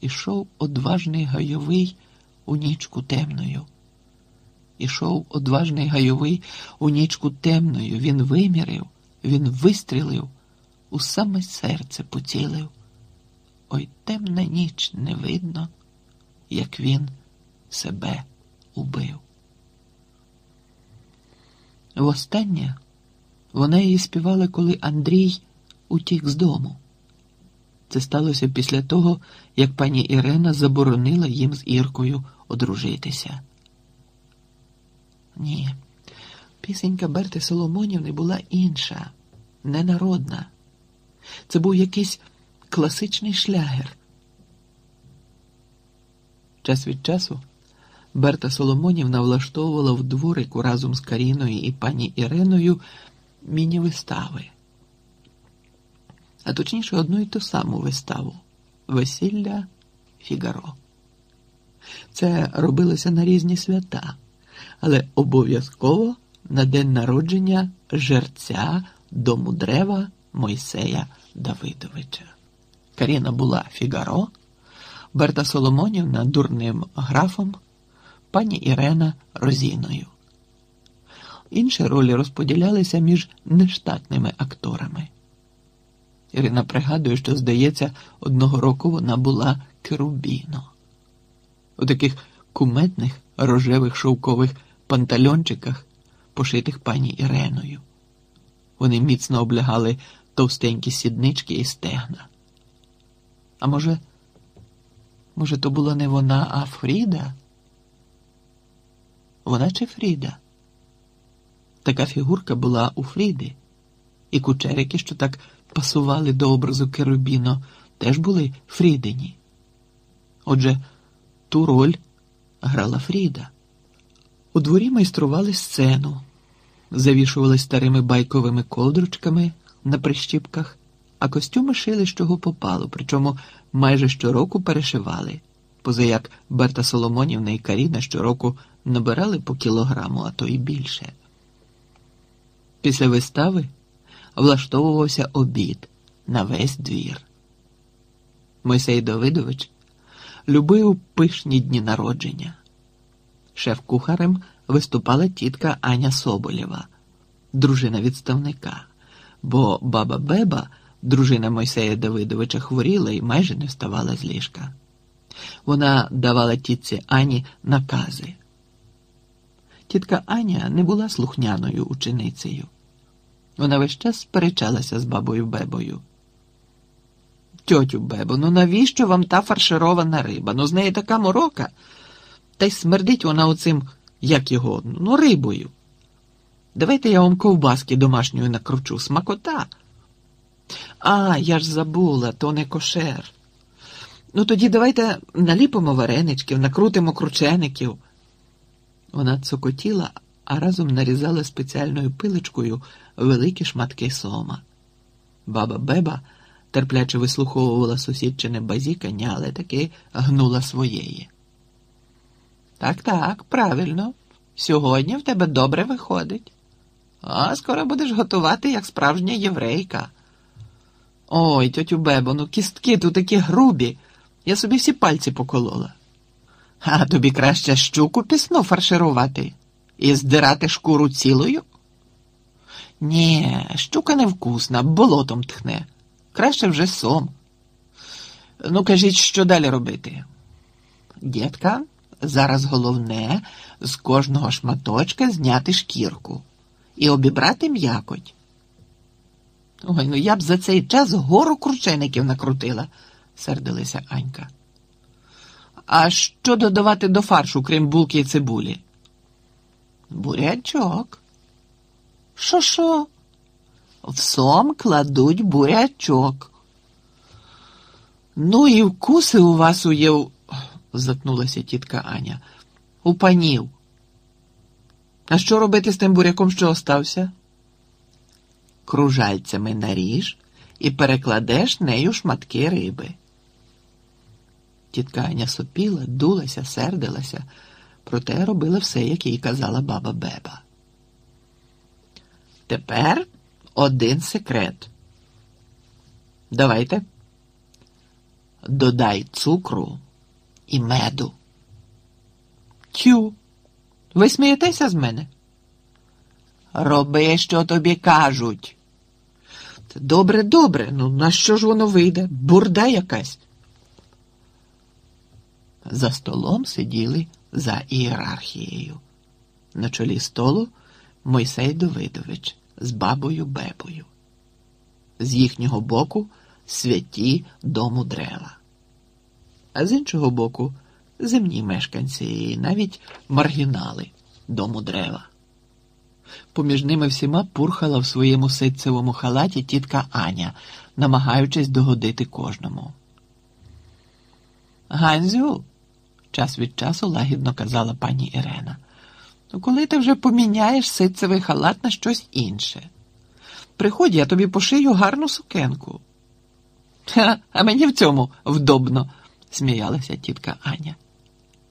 Ішов одважний гайовий у нічку темною. Ішов одважний гайовий у нічку темною. Він вимірив, він вистрілив, у саме серце поцілив. Ой темна ніч не видно, як він себе убив. Востаннє вона її співала, коли Андрій утік з дому. Це сталося після того, як пані Ірена заборонила їм з Іркою одружитися. Ні, пісенька Берти Соломонівни була інша, ненародна. Це був якийсь класичний шлягер. Час від часу Берта Соломонівна влаштовувала в дворику разом з Каріною і пані Іриною міні-вистави. А точніше, одну і ту саму виставу Весілля Фігаро. Це робилося на різні свята, але обов'язково на день народження жерця дому дерева Мойсея Давидовича. Каріна була Фігаро, Берта Соломонівна дурним графом, пані Ірена Розіною. Інші ролі розподілялися між нештатними акторами. Ірина пригадує, що, здається, одного року вона була керубіно. У таких куметних рожевих шовкових пантальончиках, пошитих пані Іреною. Вони міцно облягали товстенькі сіднички і стегна. А може, може, то була не вона, а Фріда? Вона чи Фріда? Така фігурка була у Фріди, і кучерики, що так пасували до образу Керубіно, теж були Фрідині. Отже, ту роль грала Фріда. У дворі майстрували сцену, завішували старими байковими ковдручками на прищіпках, а костюми шили з чого попало, причому майже щороку перешивали, позаяк Берта Соломонівна і Каріна щороку набирали по кілограму, а то і більше. Після вистави влаштовувався обід на весь двір. Мойсей Давидович любив пишні дні народження. Шеф-кухарем виступала тітка Аня Соболєва, дружина відставника, бо баба Беба, дружина Мойсея Давидовича, хворіла і майже не вставала з ліжка. Вона давала тітці Ані накази. Тітка Аня не була слухняною ученицею. Вона весь час сперечалася з бабою Бебою. Тьотю Бебо, ну навіщо вам та фарширована риба? Ну з неї така морока. Та й смердить вона оцим, як його, ну, рибою. Давайте я вам ковбаски домашньої накручу, смакота. А, я ж забула, то не кошер. Ну тоді давайте наліпимо вареничків, накрутимо кручеників. Вона цокотіла, а разом нарізала спеціальною пилочкою великі шматки сома. Баба Беба терпляче вислуховувала сусідчине базікання, але таки гнула своєї. Так, так, правильно. Сьогодні в тебе добре виходить. А скоро будеш готувати, як справжня єврейка. Ой, тьотю Бебо, ну кістки тут такі грубі. Я собі всі пальці поколола. А тобі краще щуку пісну фарширувати і здирати шкуру цілою? Ні, щука невкусна, болотом тхне. Краще вже сом. Ну, кажіть, що далі робити? Дітка, зараз головне з кожного шматочка зняти шкірку і обібрати м'якоть. Ой, ну я б за цей час гору кручеників накрутила, сердилася Анька. А що додавати до фаршу, крім булки і цибулі? Бурячок. Що що? В сом кладуть бурячок. Ну і вкуси у вас уєв, затнулася тітка Аня. У панів. А що робити з тим буряком, що остався? Кружальцями наріж і перекладеш нею шматки риби. Тітка Аня сопіла, дулася, сердилася, проте робила все, як їй казала баба Беба. Тепер один секрет. Давайте. додай цукру і меду. Тю, ви смієтеся з мене? Роби, що тобі кажуть. Добре, добре, ну на що ж воно вийде? Бурда якась. За столом сиділи за ієрархією. На чолі столу Мойсей Давидович з бабою Бебою. З їхнього боку святі дому древа. А з іншого боку земні мешканці і навіть маргінали дому древа. Поміж ними всіма пурхала в своєму ситцевому халаті тітка Аня, намагаючись догодити кожному. Ганзю, час від часу лагідно казала пані Ірена. Коли ти вже поміняєш ситцевий халат на щось інше? Приходь, я тобі пошию гарну сукенку. А мені в цьому вдобно, сміялася тітка Аня.